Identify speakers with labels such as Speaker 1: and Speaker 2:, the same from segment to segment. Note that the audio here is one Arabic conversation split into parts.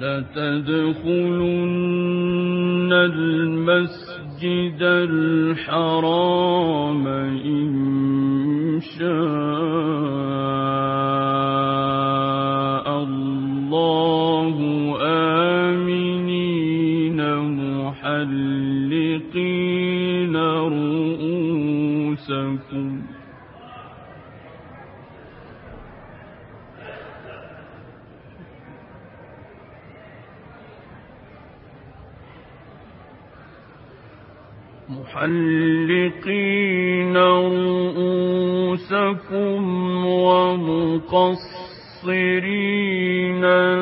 Speaker 1: لتدخلن المسجد الحرام إن شاء محلقين رؤوسكم ومقصرين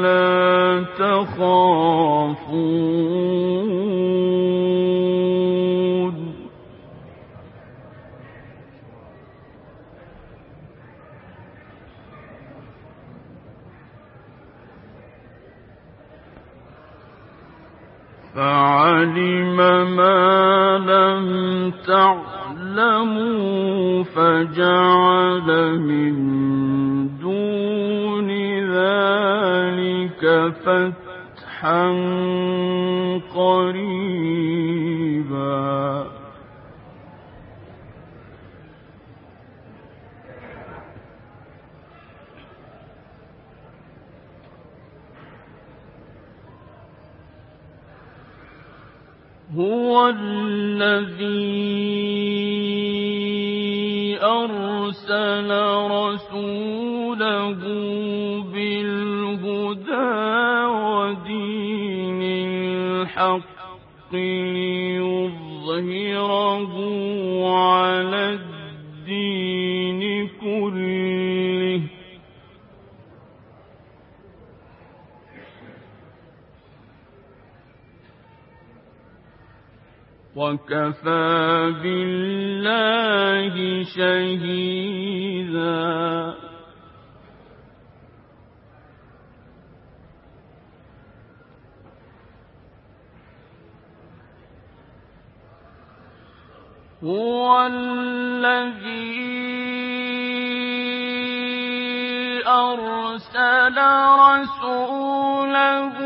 Speaker 1: لا تخافون فعلم ما لم تعلموا فجعل من دون ذلك فتحا قريبا. هو الذي أرسل رسوله بالهدى ودين الحق ليظهره وكفى بالله شهيدا. هو الذي أرسل رسوله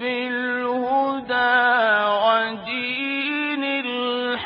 Speaker 1: بالهدى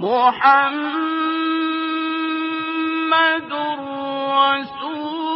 Speaker 1: محمد رسول